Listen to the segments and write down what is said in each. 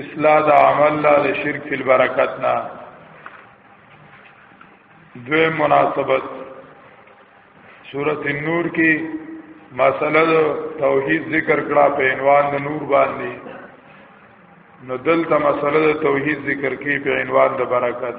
اصلاح د عمل لا د شرک فی البرکت نه دوی مناسبت سورت النور کې مسله د توحید ذکر کړه په عنوان د نور باندې نو دلته مسله د توحید ذکر کې په عنوان د برکت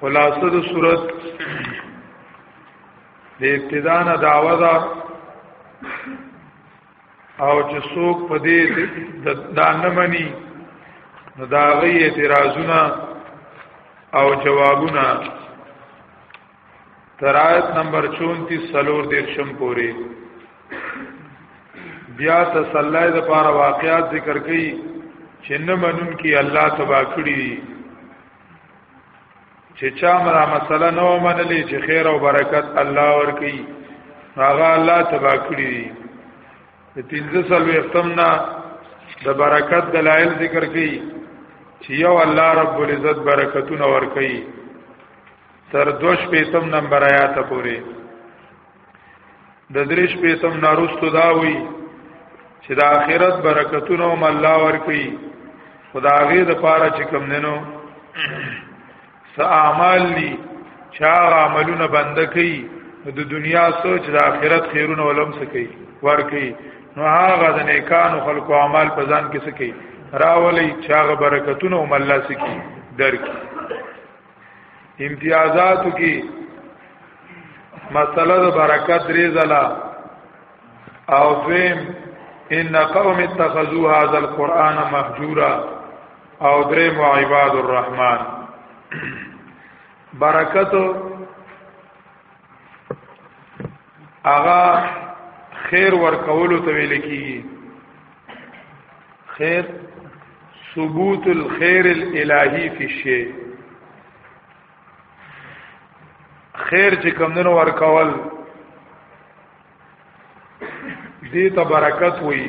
خلاصه د صورت د ابتدا نه داوا ده او چې څوک په دې دا نه مني نو دا غي اعتراضونه او جوابونه تر آیت نمبر 34 سلور دیرشم پوری بیا تسلی د پاره واقعات ذکر کړي چې نه منون کې الله تبا کړی چې چا مرا مسله نو منلې چې خیر او برکت الله ور کوي هغه الله تبا کړی د 15 سال وختمنا د برکت دلایل ذکر کړي چې یو الله رب العزت برکتونه ور کوي تر دوش پیتم نمبر آیات پوری د دریش پیتم نارستو داوی چې د آخرت برکتونه هم الله ورکي خداغه د پاره چې کم دینو س اعمال لی چا عملونه بند کړي د دنیا سوچ د آخرت خیرونه ولوم سکی ورکي نو هغه د نیکانو خلقو اعمال په ځان کې سکی راولي چا برکتونه هم الله سکی درک امتیازاتو کې مسله د برکت درې ځله او دویم ان قوم اتخذوا هذا القران مهجورا او دریم عباد الرحمن برکت هغه خیر ورکولو ته ویل کیږي خیر ثبوت الخير الالهي في شيء خیر چې کمندونو ورکول دې ته برکت وي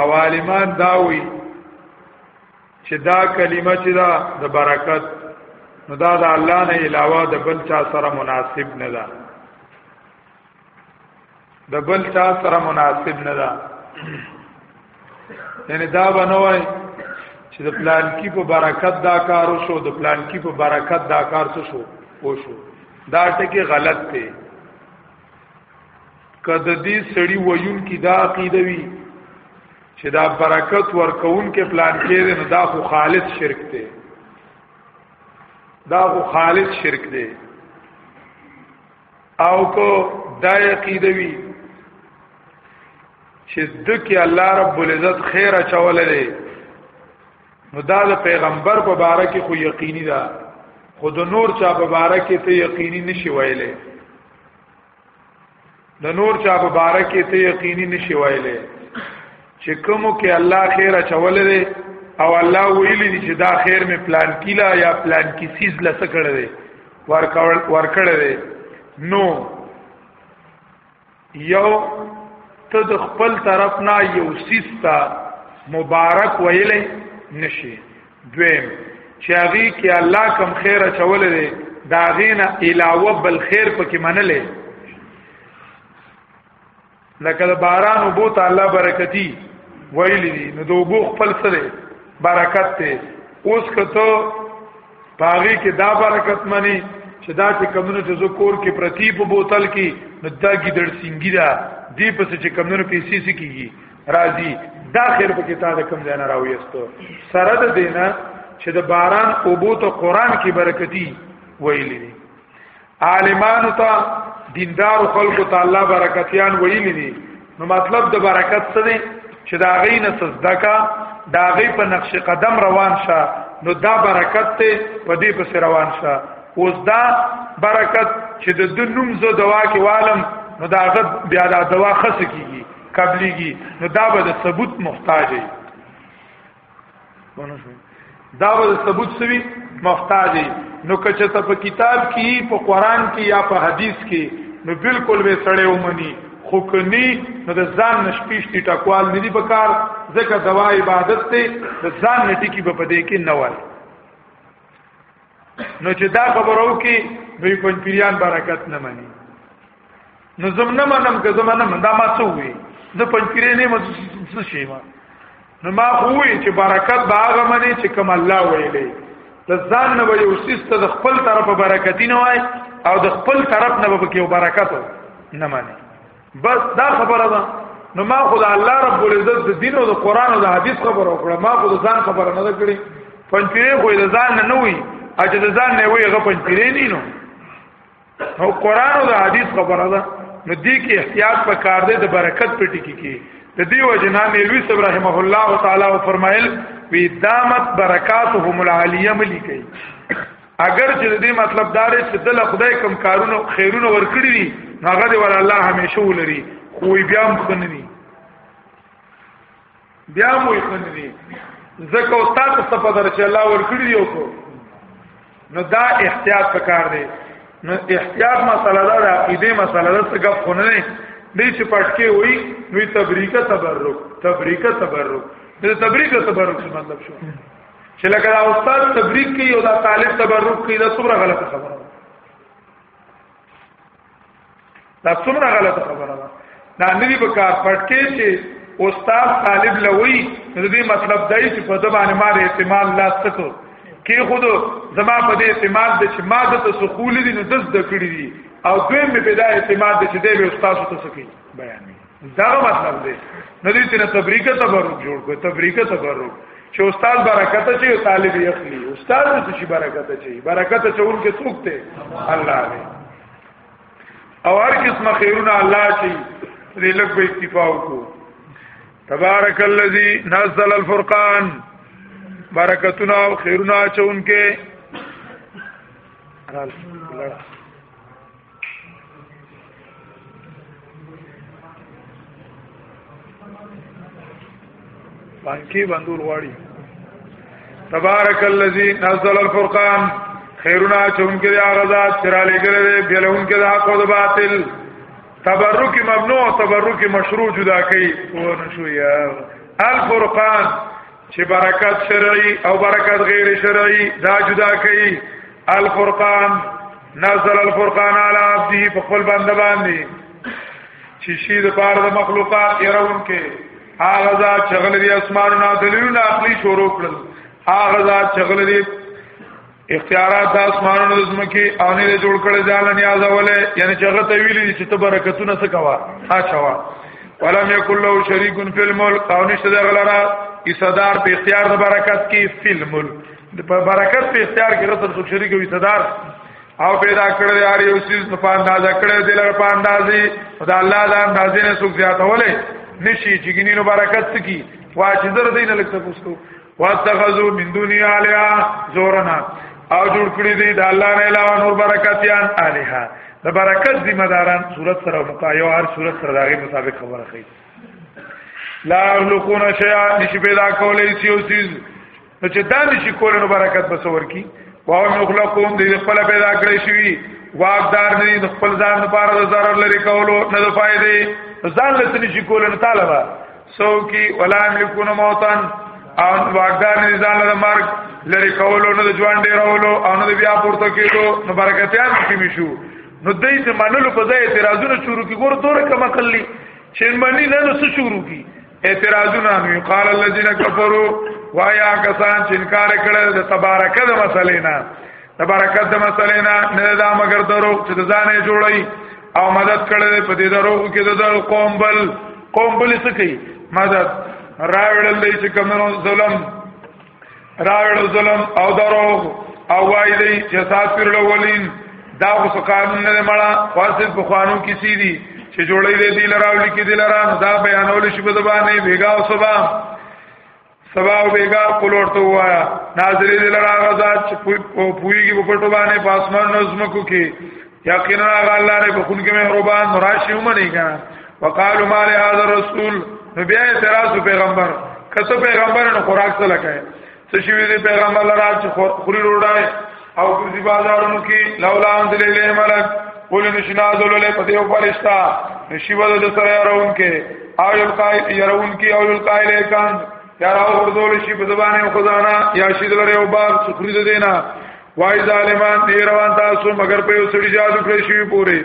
او عالمان داوي چې دا کلمه چې دا د برکت نو دا د الله نه علاوه د بل چا سره مناسب نه ده د بل چا سره مناسب نه ده یعنی دا بنوي چې د پلان کې په برکت دا کار وشو د پلان کې په برکت دا کار څه شو وشو دا ټکی غلط دی کده دې سړی ویون کی دا عقیده وی چې دا برکت ورکون کې پلان کړي نو دا خو خالص شرک دی دا خو خالص شرک دی او کو دا عقیده وی چې دکې الله رب العزت خیر اچول لري نو دا د پیغمبر په باره کې خو یقیني ده خود نور چا په باره کې ته یقیني نشي ویلې د نور چا په باره کې ته یقیني نشي ویلې چې کوم کې الله خیر اچولې دی او الله ویلي دی چې دا خیر می پلان کیلا یا پلان کی سیز لسه کړی دی ورکړی دی نو یو ته د خپل طرف نه یو سیستا مبارک ویلې نشي دویم چې هغه کې الله کم خیر چول دی دا غینا علاوه بل خیر پکې منلې لکه باران او بوت الله برکتی ویلې دي نو دوبو خپل سره برکت ته اوس کته پاغي کې دا برکت منی چې دا چې کمونو ته زو کور کې پرتی په بوتل کې نو دا ګیدړ سنگی دا دی پس چې کمونو پیسې سکیږي راځي دا خیر په کتاب د کوم ځای نه راوېستو سره د دینه چې د باران او بو ته قران کې برکتی ویلې دي عالمانو ته دیندار خلکو ته الله برکتیان ویلې دي نو مطلب د برکت څه دی چې دا غي نه صدقه دا غي په نقش قدم روان شه نو دا برکت ته په دې پس روان شه اوس دا برکت چې د دنوم زو دوا کې عالم نو دا غد بیا دا دوا خص کیږي قبليږي نو دا به د ثبوت محتاج وي دا به د ثبوت سوي محتاج وي نو کچه ته په کتاب کې په قران کې یا په حدیث کې نو بالکل به سړی ومني خو کني نو د ځان نشپیشتي ټکوال ندي پکار ځکه دوا عبادت ته د ځان نټي کې په دې کې نه وایي نو چې دا خبرو کې دوی پنځپیران برکت نه مني نو زم نه منم که زم نه منم دا ما څه وي زه پنځپیرې نه مې څه شي ما نو ما خوې چې برکت باغ مني چې کوم الله ویلې د ځان نه وي اوسیس ته د خپل طرف برکت نه وای او د خپل طرف نه به کې برکت نه مني بس دا خبره ده نو ما خو د الله رب العزت د دین او د قران او د حدیث خبره وکړه ما خو د ځان خبره نه کړې پنځپیرې خو د ځان نه وي اجه د ځان نه وي هغه پنځپیرې نه نو او قران او د حدیث خبره ده نو دې کې احتیاط په کار دی د برکت په ټکی کې د دې وجنا نیلوی صاحب رحمه الله تعالی او فرمایل وی دامت برکاتهم العالیه ملي کوي اگر چې دې مطلب دار چې دل خدای کم کارونه خیرونه ورکړي دي هغه دې ول الله همیشه ولري خو بیا هم خنني بیا مو خنني زکه او تاسو ته په درچ الله ورکړي یو کو نو دا احتیاط پکار دی نو احتیاط مسله ده عقیده مسله ده څه غف خونه نه دی چې پټکي وای نو تبریکه تبرک تبریکه تبرک د تبریکه تبرک څه مطلب شو چې لکه دا استاد تبریک کوي او دا طالب تبرک کوي دا څومره غلطه خبره ده دا څومره غلطه خبره ده دا نوی په کار پټکې چې استاد طالب لوي نو دې مطلب دی چې په دبا نه مار اعتماد لا ستو کې خود زما په دې اعتماد د چې ما د تسخول دي نو دز د کړی دي او دوی مې پیدا اعتماد د چې دې استاد ته سکی بیانوي دا مطلب دی نو دې تینا تبریکه تبرک جوړ کو تبریکه تبرک چې استاد برکت چې طالب یې اخلي استاد دې شي برکت چې برکت چې ورکه څوک ته الله دې او هر قسم خیرونه الله چې دې لږ به اکتفا وکړو تبارک الذی نزل الفرقان برکتونه او خیرونه چونکه پنکی بندول غواړي تبارک الذی نزل الفرقان خیرنا چونکه دی هغه ذات چې را لګره دی بلون کې د حق او د باطل تبرک ممنوع تبرک مشروع جدا کوي ونه شو یا الفرقان چې برکت شرعي او برکت غیر شرعي دا جدا کوي الفرقان نزل الفرقان على عبده په خپل بنده باندې چې شي د پاره د مخلوقات يرون کې هغه ذات شغل دي اسمانونه دلیلونه عقلي شروع کړل هغه ذات شغل دي اختیارات د اسمانونو د زمکه او نه جوړ کړی ځان نیاز اوله یعنی چې هغه ته ویلي چې ته برکتونه څه کوا ها چوا ولم یکل له شریک فی الملک او نشته د غلرا ایصدار په اختیار د برکت کې فی الملک د برکت په اختیار کې رسول څوک شریک وي صدر او پیدا کړل دی اړ یو سیس په اندازه کړل دی لر په اندازې خدای الله دا اندازې نه څوک زیاتولې نشي چې ګینینو برکت کی واجدر دین لکه تاسو واتخذو من دنیا الیا زورنا او جوړ کړی دی د الله نه علاوه نور برکتیان الها د برکت ذمہ داران صورت سره مقایو هر صورت سره داغه مطابق خبره کوي لا لقون شیا نشي پیدا کولای سی او سیز نو چې دا نشي کولای نو برکت بسور کی واو مخلقون دی خپل پیدا کړی شوی واقدار نه د خپل ځان لپاره د ضرر لري کولو نه د فائدې ځان لته نشي کولای نو طالبہ سو کی ولا یملکون موتن او واګدار نه ځان له مرګ لری کولو نه ځوان ډیرولو او نه بیا پورته کېدو نو برکتیان کې مشو نو دای ته منلو په ځای اعتراضونه شروع کی ګور دوره کما کلی چې منی نه نو څه شروع کی اعتراضونه نو قال الذين كفروا وایا کسان چې انکار کړل د تبارک د مسلې نه د برکت د مسلې نه نه دا مگر درو چې د ځانې جوړي او مدد کړي په دې درو کې د دل قوم بل قوم بل څه کوي مدد راوړل دی چې کمنو ظلم راوړل ظلم او درو او وای دی چې سات پر لولین دا اوس قانون نه مړه خاصه په خوانو کې سي دي چې جوړې دي لراولي کې دي لرا دا بیانول شي په دبانې بیگا او صبح سبا او بیگا قلور تو وایا ناظری دل را غزاد چې پوی کی پټو باندې پاسمان نظم کو کی یقینا الله نے بخون کې مهربان مراشی ومني کنه وقالو ما له هذا الرسول نو بیا اعتراض پیغمبر کته پیغمبر نو خوراک څه لکه څه شي پیغمبر لرا چې خوري روړای او ګرځي بازارونو کې لولا انزل الیه ملک قول نشنا ذل له پدیو فرشتہ نشیبه د سره راون کې او یل قائل يرون کې او یل قائل کان یا راو ورزول شي په زبانه او خزانه یا شي دلره او باغ سخري ده دینا وای ظالمان دی روان تاسو مگر په یو سړي جادو کړی شي پوره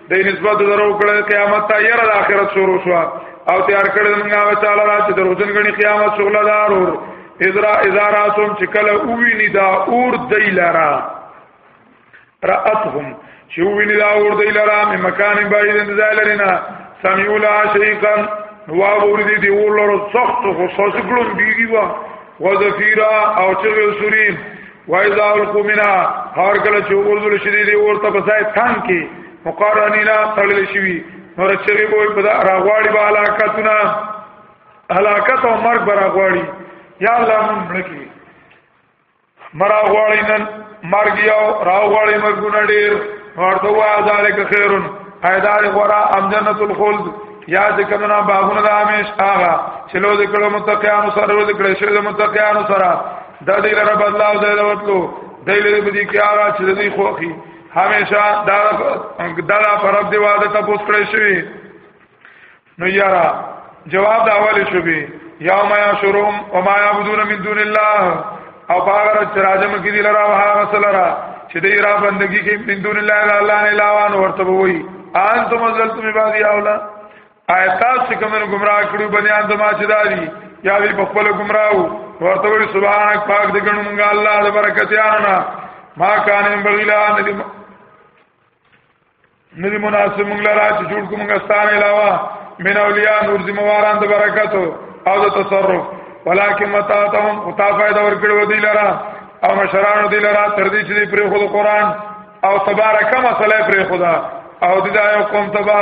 د نسبت درو کړه قیامت ته یره د آخرت شروع شو او تیار کړه موږ هغه چاله را چې دروځن غني قیامت شغل دار اور اذرا ازارا سم چې کله اووی نی دا اور دی لرا راتهم چې اووی نی دا اور دی لرا مې مکان بعید انتظار لرنا سمعوا لا شیقا نو اور دی دی اور لرو سخت خو سوسکلون بیږي وا وذفیرا او چې سورین وایذا الکو منا هر کله چې ورزل شي دی ورته په ځای تان کې مقارنینا تړل شي وي نور چې به په دا راغواړي به علاقتنا علاقت او مرګ براغواړي یا الله مونږ ملکی مراغواړي نن مرګ یو راغواړي مرګونه ډیر ورته وا ذالک خیرن ایدار غرا ام جنت الخلد یاد کمنا باغونه د همیش آغا چلو د کړه متقیانو سره د کړه شه د متقیانو سره دا دې رب الله او دې ورتلو دې لري په دې کې هغه چې دې خوخي همیشه دا دا پرب دی واده ته پوس کړی شوی نو یارا جواب دا اولی شوی یا ما یشروم و ما یعبدون من دون الله او باغر چراجم کی دی لرا وها غسل را چې دې را بندگی کې من دون الله الله نه علاوه ورته وي انتم ازلتم عبادی اولا آیتا چې کومه گمراه کړو بنی آدم چې داري یا وی په خپل گمراه ورته وی سبحان پاک دې ګڼو مونږه الله د برکت یانا ما کان بغیلا ندی ندی مناسب مونږ لرا چې جوړ کومه ستان علاوه من اولیاء نور زمواران د برکت او د تصرف ولکه متا ته هم او تا فائدہ ورکړو دی لرا او مشرانو دی لرا تر دې چې پر خود قرآن او تبارک مسله پر خدا او دې دا یو قوم تبا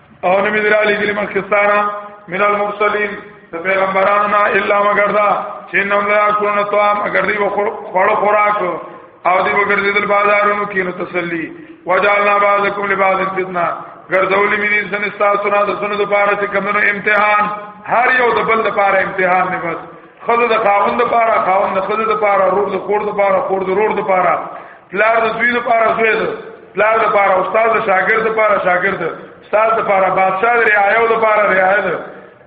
او نبی در علی گلی مخستانا من المرسلین د پیغمبرانو نه الا مگر دا چې نو لا کولن طعام اگر دی خوړو خوراک او دی وګرځیدل بازارونو کې نو تسلی وجعلنا بعضکم لبعض فتنه ګرځولې مې دې سن تاسو نه د سن د پاره چې کمنو امتحان هر یو د بل د پاره امتحان نه بس خزه د خاوند د پاره خاوند د خزه د پاره رور د خور د پاره خور د رور د پاره پلار د دوی لپاره زوی ده پلار د لپاره استاد د شاګرد لپاره شاګرد ده استاد د لپاره بادشاہ د رعایو لپاره رعایه ده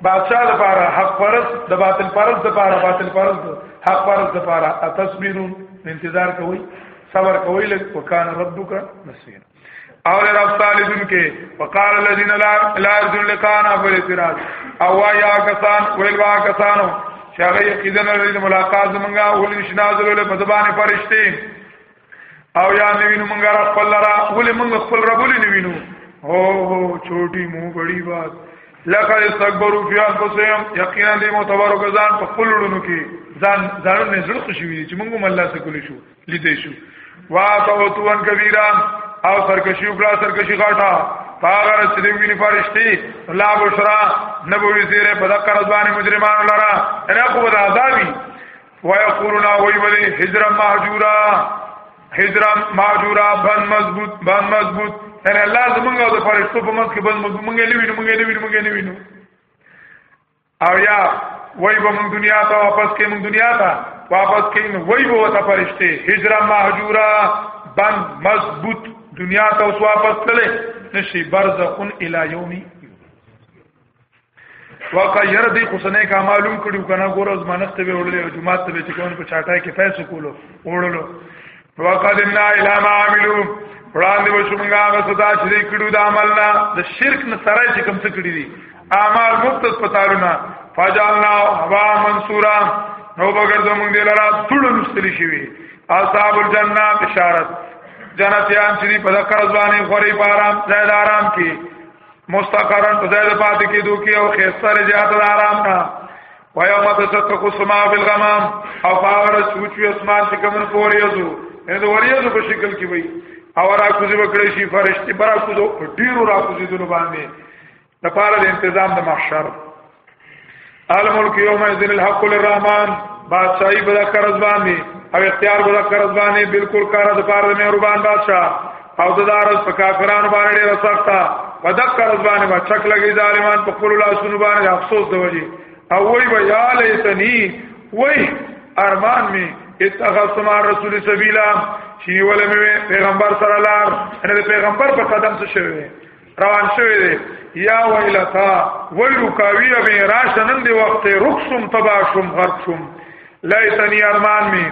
بادشاہ د لپاره حق پرس د باطل پرس د لپاره باطل پرس حق پرس د لپاره اتصبرون انتظار کوي صبر کوي لکه وکانه ربک نصیر او رب صالحون کې وقال الذين لا لا يرجون لقانا فالاعتراض او وایا کسان ویل وا کسانو چې هغه یقینا لري ملاقات زمونږه ولې نشنا زلول په زبانه فرشتي او یا نوینو مونږه را خپل را ولې مونږ خپل رب ولې نوینو هو هو چوټي مو بڑی بات لقد استكبروا في انفسهم یقینا دې متبرک ځان په خپل لونو کې ځان ځانونه زړه خوشوي چې مونږ هم الله سره کولی شو لیدې شو وا توتون کبیره او سرکشی وکړه سرکشی غاټه پاغه چې دی ویني فرشتي لا بشرا نبوي زیره په دغه رضوان مجرمانو لرا انا کو بد عذابي ويقولون ويبدي هجرا مهجورا هجرا مهجورا بن مضبوط بن مضبوط ان الله زمونږ د فرشتو په منځ کې بن مضبوط مونږ نه وینو مونږ نه وینو مونږ نه وینو او یا وای به مونږ دنیا ته واپس کې مونږ دنیا ته واپس کې نو وای به وته فرشته هجره مهجوره بند مضبوط دنیا ته اوس واپس تللې نشي برزخون الی یومی واقع ير دې حسنه کا معلوم کړیو کنه ګور از مانخت به وړلې جمعه ته به چې کوم په چاټای کې پیسې کولو وړلو وقدمنا الى ما عملوا وړاندې وشمږه غسدا چې کړو د عمل نه د شرک نه سره چې کوم څه کړی دي اعمال مفت پتاړونه فجعلنا هوا منصورا نو بغرد موږ دې لرا ټول مستری شوی اصحاب الجنه بشارت جنتیان چې په ذکر ځواني خوري پارام زید آرام کې مستقرن په زید پاتې کې دوکي او خیر سره زیات آرام نه ويوم تشقق السماء بالغمام او فاغر سوچي اسمان چې کوم پورې یزو ان د وریځو په شکل کې وي او را کوزي وکړي شي فرشتي برا کوزو ډیرو را کوزي دونه باندې د پاره د تنظیم د محشر الملک یوم یذل الحق للرحمن بادشاہي بلا قرض باندې او اختیار بلا قرض باندې بالکل کار د پاره د مهربان بادشاہ او د دار په کافرانو باندې ډېر سخته په دغه ورځ باندې ما چک لګي ظالمان په خپل لاسونو باندې افسوس دی وږي او وای به یا لیتنی وای ارمان می اتخذ مع رسول سبیلا چې ولې مې پیغمبر سره لار ان د پیغمبر په قدم څه شوی روان شوی دی یا ویلتا ویلو کاوی به راشنن دی وخت رخصم تباشم غرقشم لیتنی ارمان می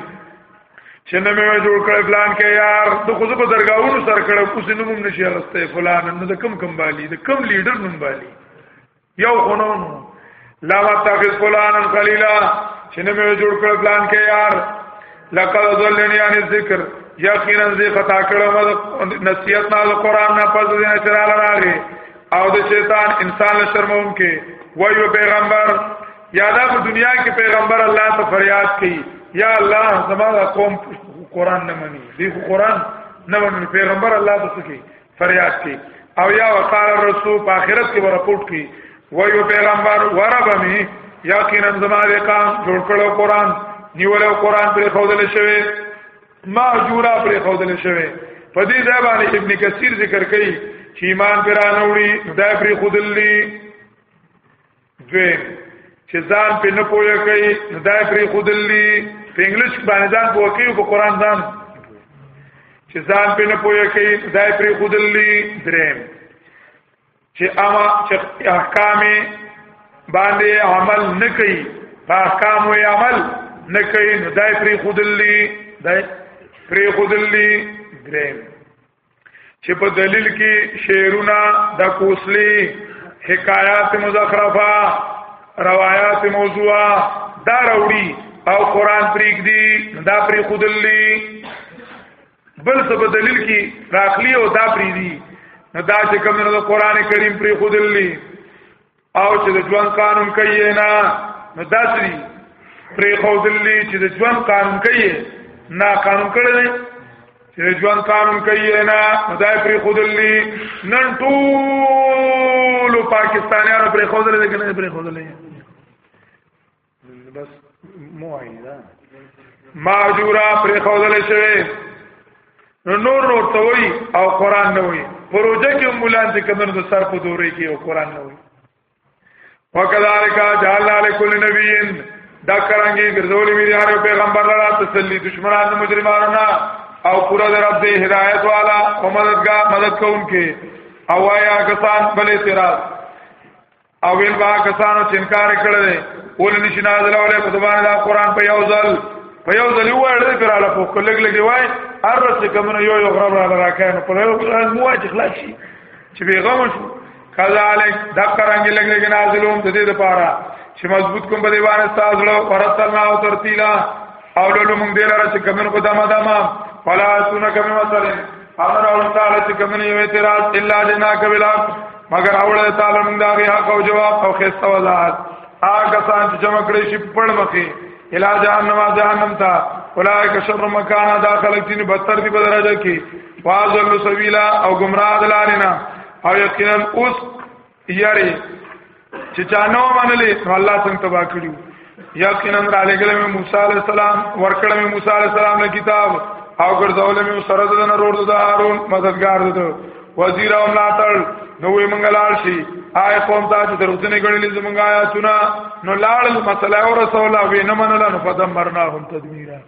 چې نه مې جوړ کړ پلان کې یار د خو په درگاہونو سر کړه اوس نوم هم نشي راسته فلان نه د کم کم بالی د کم لیډر نوم بالی یو خونون لا متخذ فلان خلیلا چې نه مې جوړ کړ پلان کې یار لقد ضلني عن الذکر یقینا زه خطا کړم نصیحت نه قرآن نه پز دې نه چراله راغی او د شیطان انسان شرموم کې وایو پیغمبر یا دا په دنیا کې پیغمبر الله ته فریاد کوي یا الله زما قوم قران نه مني دی خو قران نه مني پیغمبر الله ته کوي فریاد کوي او یا وقال الرسول په آخرت کې ورپورټ کوي وایو پیغمبر وربمي یقینا زما د قام جوړ کړو قران نیولو قران پر خودل شوی ما جوړه پر خودل شوی په دې ځای باندې ابن کثیر ذکر کوي چې ایمان پر انوري خدای پر خودلی دویم چې ځان په نه پوهه کوي نو دا پرې خودلی په انګلیش باندې ځان پوهه کوي په قران ځان چې ځان په نه پوهه کوي دا پرې خودلی دریم چې اما چې احکام باندې عمل نه کوي په احکام او عمل نه کوي نو دا پرې خودلی دا پرې خودلی دریم چې په دلیل کې شعرونه د کوسلی حکایات مزخرفه روایات موضوعه دا راوړي او قران پریک دی دا پری خودلی بل څه په دلیل کې راخلی او دا پری دی نو دا چې کوم نو قران کریم پری خودلی او چې د ژوند قانون کوي نه نو داسري پرې خو دلی چې د ژوند قانون کوي نه قانون کړی دی چې د ژوند قانون کوي نه نو دای پرې خو دلی نن ټول پاکستانیانو پرې خو دلی کنه پرې خو دلی بس موعده معذورا پر خودل شوی نو نور نور ته وای او قران نه وای پروژه کې مولان چې کمنو د سر په دورې کې او قران نه وای وکذالک جعلنا لكل نبي دا کرانګي ګرځولې مې یارو پیغمبر را تسلی دشمنانو مجرمانو نه او پورا در رب دې هدایت والا او مددگار مدد کوونکې او آیا کسان بل اعتراض او ویل با کسانو چې انکار کړل ول نشي نازل اوله په دوباره دا قران په یو ځل په یو ځل وړل پر اړه په کلګ لګي وای ارس کمنو یو یو غرب را راکاین په یو قران مو چې خلاص شي چې بیغم شو کذالک دا قران کې لګ لګي نازلوم د دې لپاره چې مضبوط کوم په دې باندې تاسو له ورتلنا او ترتیلا او له موږ دې لپاره چې کمنو په دما دما فلا سونه کمنو مثلا امر او تعالی چې کمنو یو اعتراض الا جنا کبلا مگر اوله تعالی موږ دا غي حق او جواب او خسته وضاحت هغه سان چې جمع کړی شي پړ مخې الا جهنم جهنم تا اولائک شر مکان داخل تین بتر دی بدرجه کې واذل سبیلا او گمراه دلارینا او یقینا اوس یری چې چانو منلې الله څنګه تبا کړیو یقینا را لګل مې موسی علی السلام ورکړ مې موسی علی السلام له کتاب او ګرځول مې سره د نور د هارون مددگار ده وزیر او ملاتړ نو وی منګ لال شي آی قوم ته چې دروځنه غړلې زمونږه آیاتونه نو لاړل مسله او رسول او نه منل نو فدمرناهم تدمیرا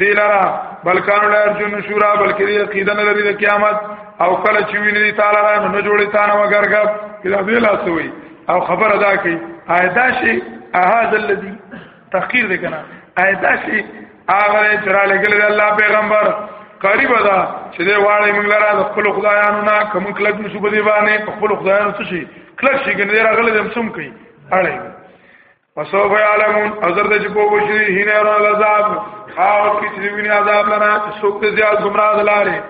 دی لرا بلکانو لار جن شورا بلکې دی عقیده نه لري د قیامت او کله چې ویني تعالی را نه جوړي تا نه وګرګب کله به لا سوي او خبر ادا کوي آیدا شي اهاذ الذی تحقیر دی کنه آیدا شي هغه چې را لګل دی الله پیغمبر قریب ده چې دی واړی موږ لرا د خپل خدایانو نه کوم کلک نشو په دی باندې خپل خدایانو څه شي کلک شي ګنې راغله دم سم کوي اړه وسوف يعلمون اذر د چپو وشي هینه را لزاب او کی چې ویني عذاب لرا سوک ته زیات گمراه دلاره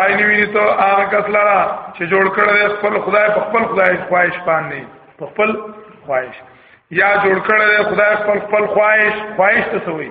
آی نیوی ته هغه کس لرا چې جوړ کړل خپل خدای په خپل خدای خواهش باندې په خپل خواهش یا جوړ کړل خدای خپل خپل خواهش خواهش ته سوی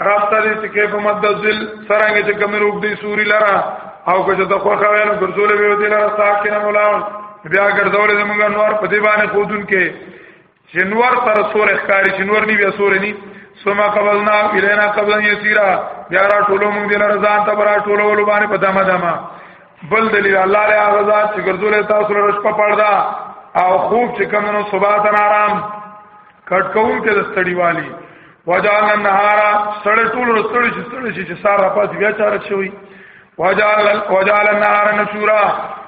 راسته دې چې کیف مد ذل سرنګ چې کوم روک دی سوري لرا او که ته خو خوې نو ګرځول به دې لرا ساکن مولا بیا ګرځول دې موږ نور په دې باندې خودون کې شنور تر سور اخکاری شنور نی بیا سور نی سما قبلنا الینا قبلا یسیرا بیا را ټولو موږ دې لرا ځان ته برا ټولو ول باندې په دما دما بل دلیل الله له غزا چې ګرځول تاسو لرا شپه پړدا او خوب چې کمنو صبح تن آرام کټ کوم کې د ستړي والی وجعلنا النهار سړې ټول سړې چې سړې چې سار را پات بیا چارت شوی وجعل وجعل النهار نشورا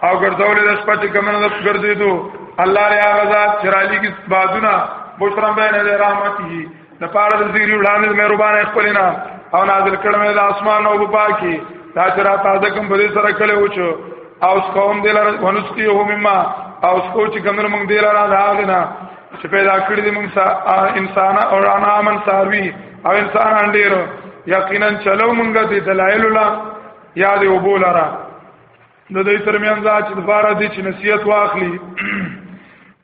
او ګرځول د شپه چې کمنه د ګرځې دو الله ریا غزا چرالی کی بادونا بشرم بین له رحمته د پاره د زیری وړاندې مهربان خپلنا او نازل کړم د اسمان او پاکي دا چې را تازه کوم بده سره کله وچو او اس قوم دلر ونسقيه مما او اس کو چې کمنه موږ دلر نه دا نه چې پیدا کړی دی موږ انسان او رانا من ساروی او انسان انډیر یقینا چلو موږ دې دلایل لا یاد او بولرا نو دې ترمیان ځا چې دوباره دې چې نصیحت واخلي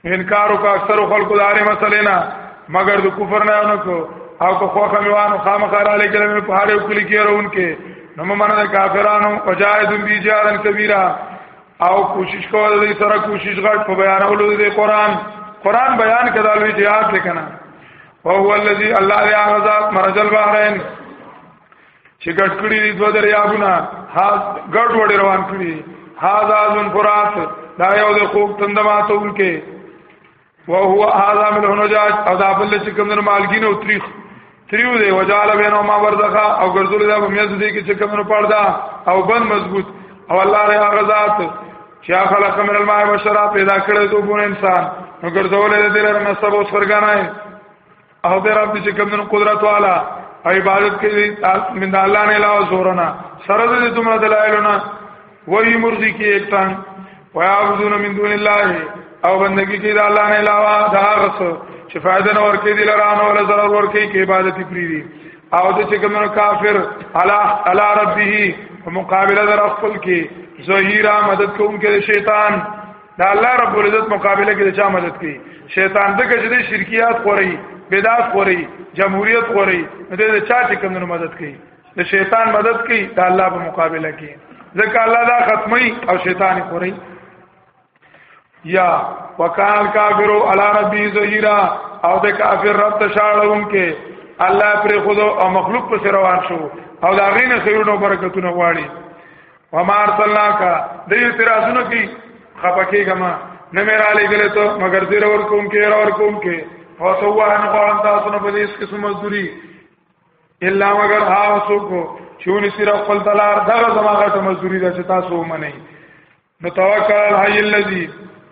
انکار وکړه اکثر خلکو داري مسلې نه مگر د کفر نه نه کو او کو خو خمیوانو خامخاله لیکل مې په هر یو کلی کې راونکې نو ممنه کافرانو وجاهدون بی جارن کبیره او کوشش کول دې سره کوشش غړ په بیانولو دې قران قران بیان کړه لوی جهاد لیکنه او هو الذی الله یا غزاد مرج البحرین چې ګډ کړی دې دوه دریابونه ها ګډ وډ روان کړی ها ذازن فرات دا یو د خوب تندماتو کې وهو هذا من النجاج او دا بل چې کوم نو مالګین او تریخ تریو دی وجاله بینو ما ورزخه او ګرځول دا میز دی کې چې کوم نو پړدا او بن مضبوط او الله ریا غزاد چې خلق من الماء بشرا پیدا کړی دوه انسان نو ګرځول دې لرنه سبو سرګانای او د رب چې کوم قدرت والا عبادت کوي من د الله نه علاوه زورنا سره د دومره دلایلونه وایي مرزي کې اکتان ويعبدون من دون الله او بندگی کې د الله نه علاوه دا غس چې فائدہ نه ورکې دي لران او ضرر ورکې کې عبادت پری دي او د چې کوم کافر علا علا ربه مقابله در خپل کې ظهیرا مدد کوونکې شیطان دا الله رب العزت مقابله کې چا مدد کوي شیطان دغه چې د شرکیات خوري بدعات خوري جمهوریت خوري د چا چې کوم مدد کوي د شیطان مدد کوي دا الله په مقابله کې ځکه الله دا ختمي او شیطان خوري یا وکال کافرو علی ربی زهیرا او د کافر رب ته شاړون کې الله پر خود او مخلوق پر روان شو او دا غینه خیرونو برکتونه غواړي وما ارسلناک دې اعتراضونو کې خپکه کما نه مې را لګل ته مگر دې ور کوم کې را ور کوم کې او تو وه نه غواړم تاسو نه پدې اس قسم مزدوري الا مگر ها وسوکو چونی سر خپل دلار دغه زماغه ته مزدوري ده چې تاسو ومنئ نو توکل الحی الذی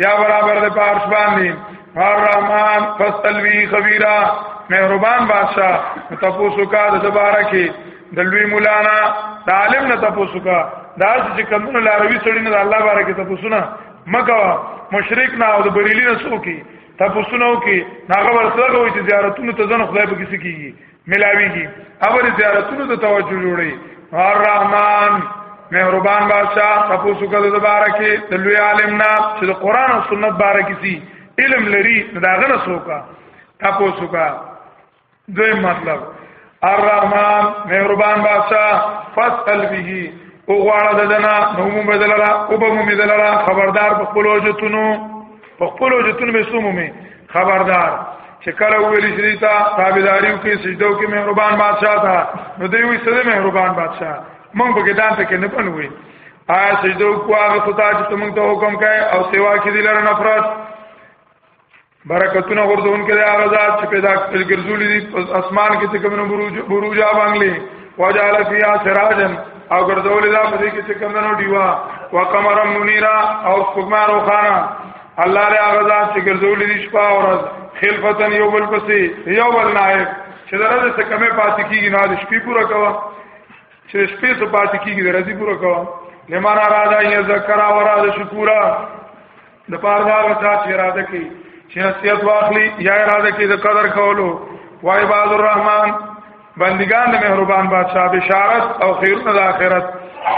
بیا برابر د پارش باندې هر رحمان فستلوی خبیرا مهربان بادشاہ تاسو کا د دوباره کې د لوی مولانا د عالم نه تاسو کا دا چې کمونو لاروی سړی نه الله باره کې تاسو نه مګه مشرک نه او د بریلی نه سو کې تاسو نو کې ناغه ورسره وي چې زیارتونو ته ځنه خدای په کیسه کیږي ملاویږي امر زیارتونو ته توجه جوړي الرحمن مهربان بادشاہ تاسو کده د بارکه د لوی عالم نه چې د قران او سنت بارکه سي علم لري دا غنه سوکا تاسو کا دوی مطلب الرحمن مهربان بادشاہ فصل به او غواړه دنا نو مو بدلرا او به مو بدلرا خبردار په خپل وجتونو په خپل وجتون مې سومو مې خبردار چې کله ویل شي تا تابعداریو کې سجدو کې مهربان بادشاہ تا نو دوی وي سره مهربان بادشاہ مونږ په کې دان ته کې نه پنوي آیا سجدو کو هغه ستا چې تمنګ ته حکم کړي او سیوا کې دي لره نفرت برکتونه ورته اونکه هغه ذات چې پیدا کړل ګرځولې دي اسمان کې څه کوم بروج بروجا باندې وجعل فيها سراجا او ګرځول دا په دې کې چې کمنو دیوا وقمر منیرا او سپما روخانا الله له هغه ځان چې ګرځول دي شپه او ورځ خلفتن یو بل پسې یو بل نائب چې درته څه کمه پاتې کیږي نه د شپې پوره کوا چې شپې څه پاتې کیږي درځي پوره کوا لمن اراده یذکر او اراده شکورا د پاره دا غچا چې اراده کوي چې نصیحت واخلي یا اراده کوي د قدر کولو وای باز الرحمن بندگان د مهربان بادشاہ بشارت او خیرونه د آخرت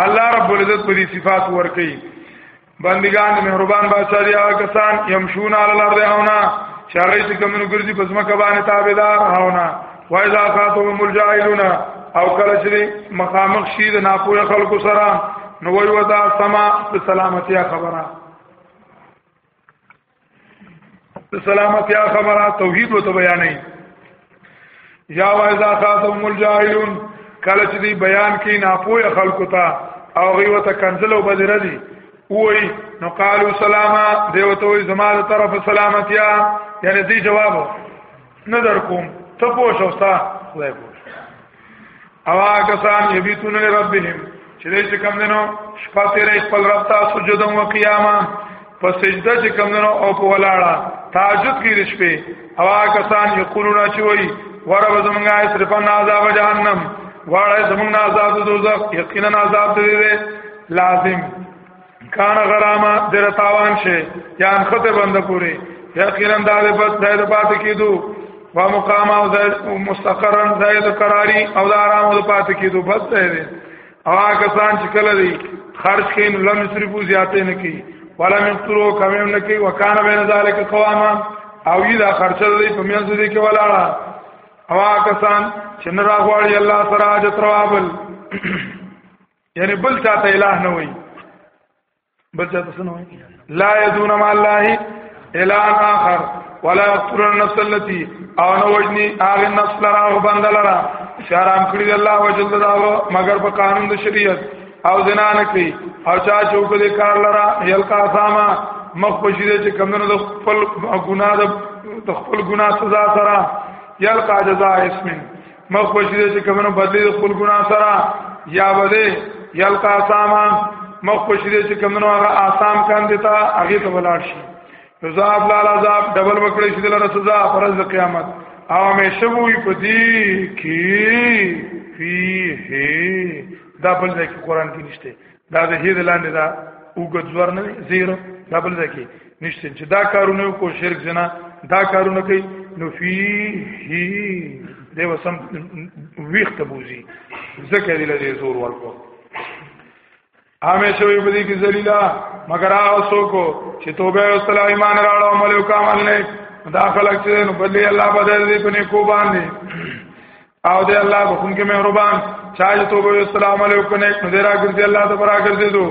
الله رب العزت په دې صفات ورکي بندگان د مهربان بادشاہ دی هغه کسان يمشون علی الارض اونا شارې چې کومو ګرځي پس مکه باندې تابعدار اونا وایذا خاطبهم الجاهلون او کله چې مخامخ شي د ناپوهه خلکو سره نو وایو دا سما سلامتی خبره سلامتی خبره توحید وته بیانې یا وایذا خاتم الجاهلون کله چې دی بیان کې ناپوهه خلکو ته او غي وته کنزل او بدر دي وای نو قالو سلاما دیوته زما تر طرف سلامتیا یعنی دی جواب نه در کوم ته پوه شو ستا خدای پوه او هغه سان یبیتون لربهم چې دې چې کم دنو شپه تیرې خپل رب ته سجده او قیامه په سجده چې کم دنو او په ولاړه تهجد کې رښپې او هغه سان یقولون چې وای ورب زمونږه صرف نه عذاب جهنم واړه زمونږه عذاب دوزخ یقینا عذاب دې لازم کان غرامه در تاوان شي یا ان خطه بند پوری یقینا دا د پد د پات کیدو و مقام او د مستقرن زید قراری او د آرام او د پات کیدو بس دی او هغه سان چې کله دی خرج کین لم یصرفو زیاتې نه کی ولا من ترو کم نه کی وکانه بین ذالک قواما او یی دا خرچه دی په میان دې کې ولاړه او هغه سان چې نه راغواړي الله سره اجر ترابل یعنی بل چاته الہ نه وي بل چاته څه نه وي لا یذون مع الله الہ اخر ولا یقتل النفس التي او نو وجنی هغه نفس لرا او بند لرا شرام کړی الله وجل دا مگر په قانون د شریعت او زنا نه کوي او چا چوک دې کار لرا یلقا ساما مخ پښې چې کمنو د خپل ګناه د خپل ګناه سزا سره یلقا جزاء اسمن مخ بشری چې کومو بدلی د خپل ګنا سره یا بده یلقا ساما مخ بشری چې کومو هغه آسام کان دیتا هغه ته ولاړ شي عذاب لا عذاب ډبل وکړي چې دلاره سزا فرض قیامت او مې شوی په دې کې فيه دا بل ځای کې قران کې نشته دا د هیڅ لاندې دا وګد زور نه زیرو دا بل ځکه نشته چې دا کارونه کو شرک زنا دا کارونه کوي نو فيه دی وسم ویخت بوزي ذکر دی لري زور ورکو همیشه وي په دې کې ذلیلا مگر هغه څوک چې توبه او صلاح ایمان راړو عمل او کامل نه دا خلک چې نو بدلی الله بدل دې په نیکو باندې او دی الله بخون کې مهربان چا چې توبه السلام علیکم نه مدیرا ګرځي الله ته برا ګرځي دو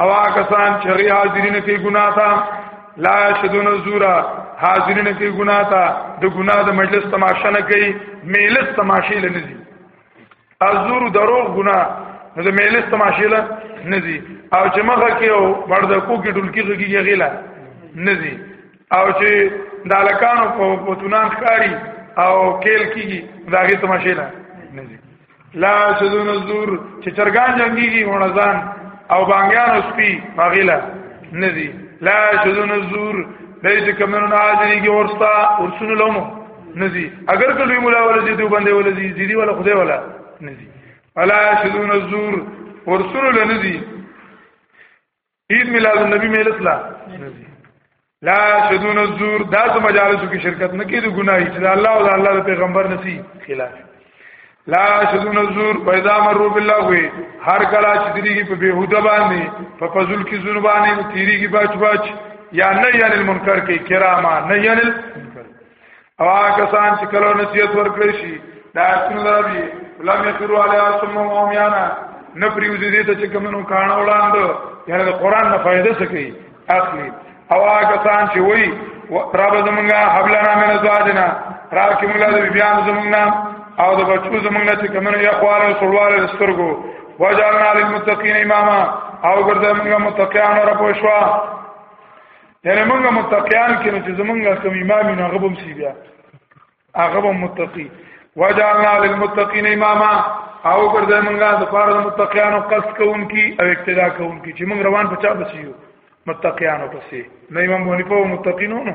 او کسان چې غي حاضرین کې ګناه تا لا شدون زورا حاضرین کې ګناه تا د ګناه د مجلس تماشا نه کوي مجلس تماشې لنی دي ازور دروغ ګناه نو د مجلس تماشې لنی دي او چې مخه کې او بردکو کې ډلکی کې غیلا نه دي او چې د الکانو په پتونان ښکاری او کېل کیږي دا غي تماشې نه لا شذون الزور چې چرګان جنگيږي هونځان او بانګیان او سپي مغیلا ندي لا شذون الزور دای چې کمنو نه حاضرېږي ورستا ورسونه لومو ندي اگر کله مولا ولې دې باندې ولې دې دې ولا خدای ولا ندي ولا شذون الزور ورسونه لندي عید میلاد النبی میلت لا لا شدون الزور دا ته مجالسو کې شرکت نه کیدو ګناهي چې الله او الله پیغمبر نسی خلاف لا شدون الزور پیدا مرو بالله وي هر کلا چې دیږي په بهوده باندې په فضل کې زور باندې تیریږي بچ بچ یا نه یعنی المنکر کې کراما نه یعنی او هغه سان چې کله نصیحت ورکړي شي دا اسنه دربي لم يقروا عليها ثم هم يانا نه پریوزي دي ته چې کومو کان وړاند یعنی د قران نه فائدې سکی اخلي او هغه سان چې وای رب زمونږه حبلنا من ازواجنا را کې موږ له بیان زمونږه او د بچو زمونږه چې کومو یا خواله سړواله سترګو وجعلنا للمتقین اماما او ګرځه موږ متقیان رب وشوا یعنی موږ متقیان کینو چې زمونږ کوم امام نه غبم سی بیا هغه متقی وجعلنا للمتقین اماما او ګرځي موږ د پاره د متقیانو قصد کوونکی او اقتدا کوونکی چې موږ روان په چا بسیو متقیانو پسې نه امام حنیفه او متقینونو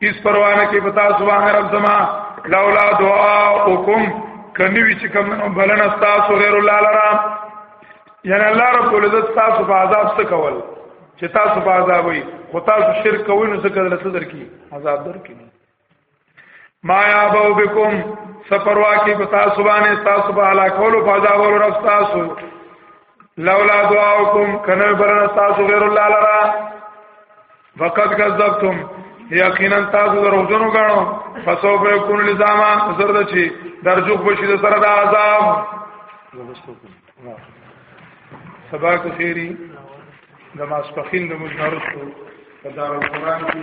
اس پروانه کې بتا سبحان رب زما لولا دعاءکم کنوی چې کوم نو بلنه تاسو غیر الله لرا یعنی الله رب العزت تاسو په عذاب څه کول چې تاسو په عذاب وي خو تاسو شرک کوئ نو څه کړل څه درکې عذاب درکې ما یا بو بكم سپروا کې بتا سبحان تاسو په هلاکولو په عذاب ور رب تاسو لولا دعاءکم کنوی بلنه تاسو غیر الله لرا فقط کذبتم یقینا تاسو دروغجنو غاڼو فسوف یکون لزاما زرد چی درجوخ بشی د سره د عذاب سبا کو خیری د ماسپخین د مجنرستو په دار القرآن کې